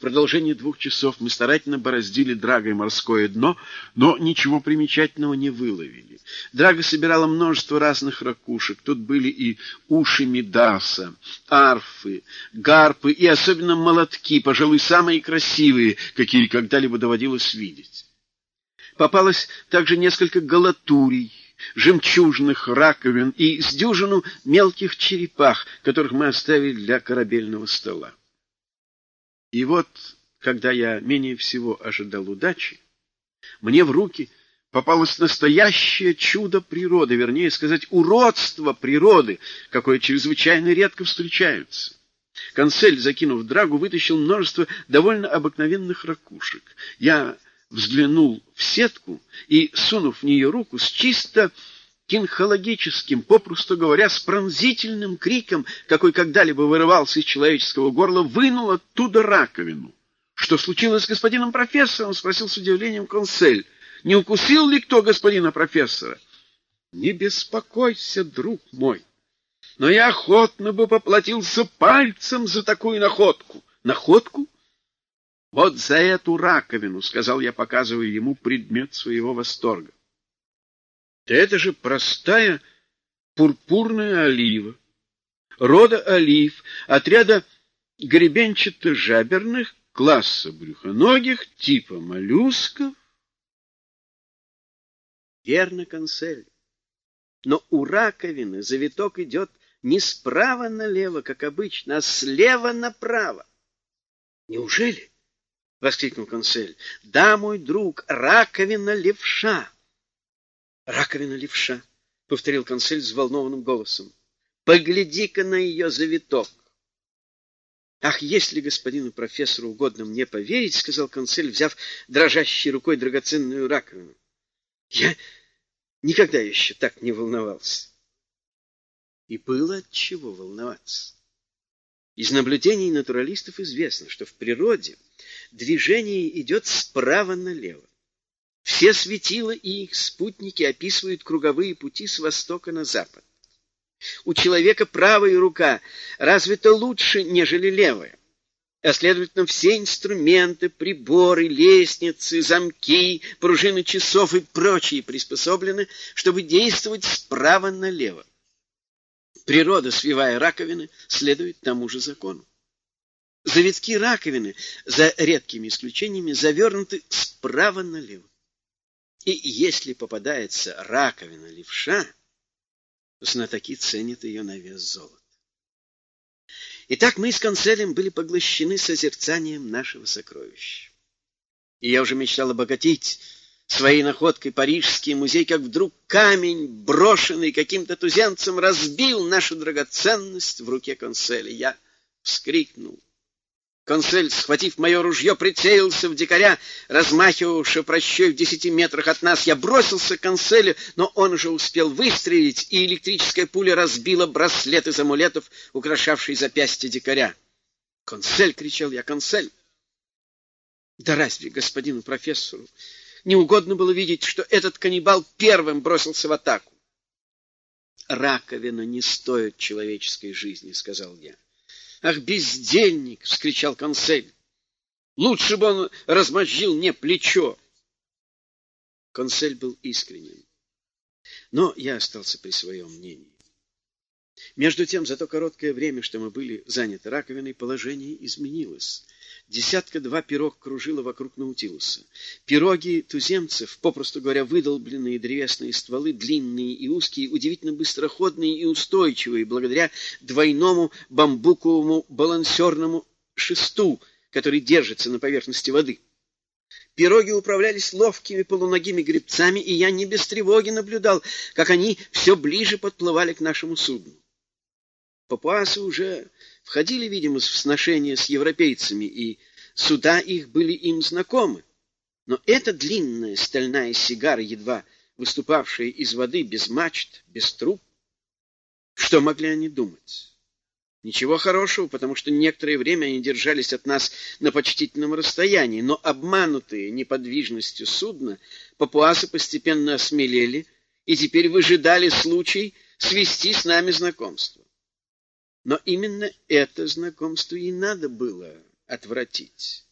В продолжение двух часов мы старательно бороздили драгой морское дно, но ничего примечательного не выловили. Драга собирала множество разных ракушек. Тут были и уши Медаса, арфы, гарпы и особенно молотки, пожалуй, самые красивые, какие когда-либо доводилось видеть. Попалось также несколько галатурий, жемчужных раковин и с дюжину мелких черепах, которых мы оставили для корабельного стола. И вот, когда я менее всего ожидал удачи, мне в руки попалось настоящее чудо природы, вернее сказать, уродство природы, какое чрезвычайно редко встречается. Консель, закинув драгу, вытащил множество довольно обыкновенных ракушек. Я взглянул в сетку и, сунув в нее руку, с чисто кинхологическим, попросту говоря, с пронзительным криком, какой когда-либо вырывался из человеческого горла, вынул оттуда раковину. — Что случилось с господином профессором? — спросил с удивлением консель. — Не укусил ли кто господина профессора? — Не беспокойся, друг мой, но я охотно бы поплатился пальцем за такую находку. — Находку? — Вот за эту раковину, — сказал я, показывая ему предмет своего восторга. Да это же простая пурпурная олива, рода олив, отряда гребенчато-жаберных, класса брюхоногих, типа моллюсков. Верно, консель. Но у раковины завиток идет не справа налево, как обычно, а слева направо. Неужели? — воскликнул консель. — Да, мой друг, раковина левша. Раковина левша, — повторил консель взволнованным голосом. — Погляди-ка на ее завиток. — Ах, если господину профессору угодно мне поверить, — сказал консель, взяв дрожащей рукой драгоценную раковину. — Я никогда еще так не волновался. И было от чего волноваться. Из наблюдений натуралистов известно, что в природе движение идет справа налево. Все светила и их спутники описывают круговые пути с востока на запад. У человека правая рука развита лучше, нежели левая. А следовательно, все инструменты, приборы, лестницы, замки, пружины часов и прочие приспособлены, чтобы действовать справа налево. Природа, свивая раковины, следует тому же закону. Завитки раковины, за редкими исключениями, завернуты справа налево. И если попадается раковина левша, знатоки ценят ее на вес золота. Итак, мы с Конселем были поглощены созерцанием нашего сокровища. И я уже мечтал обогатить своей находкой Парижский музей, как вдруг камень, брошенный каким-то туземцем, разбил нашу драгоценность в руке Конселя. Я вскрикнул Консель, схватив мое ружье, прицелился в дикаря, размахивавшего прощой в десяти метрах от нас. Я бросился к Конселю, но он уже успел выстрелить, и электрическая пуля разбила браслет из амулетов, украшавший запястье дикаря. «Консель!» — кричал я, «Консель!» Да разве господину профессору не угодно было видеть, что этот каннибал первым бросился в атаку? «Раковина не стоит человеческой жизни», — сказал я. «Ах, бездельник!» — вскричал консель. «Лучше бы он размозжил мне плечо!» Консель был искренен. Но я остался при своем мнении. Между тем, за то короткое время, что мы были заняты раковиной, положение изменилось. Десятка-два пирог кружила вокруг Наутилуса. Пироги туземцев, попросту говоря, выдолбленные древесные стволы, длинные и узкие, удивительно быстроходные и устойчивые, благодаря двойному бамбуковому балансерному шесту, который держится на поверхности воды. Пироги управлялись ловкими полуногими гребцами, и я не без тревоги наблюдал, как они все ближе подплывали к нашему судну. Папуасы уже входили, видимо, в сношение с европейцами, и суда их были им знакомы. Но эта длинная стальная сигара, едва выступавшая из воды, без мачт, без труб, что могли они думать? Ничего хорошего, потому что некоторое время они держались от нас на почтительном расстоянии, но обманутые неподвижностью судна, папуасы постепенно осмелели и теперь выжидали случай свести с нами знакомство. Но именно это знакомство и надо было отвратить.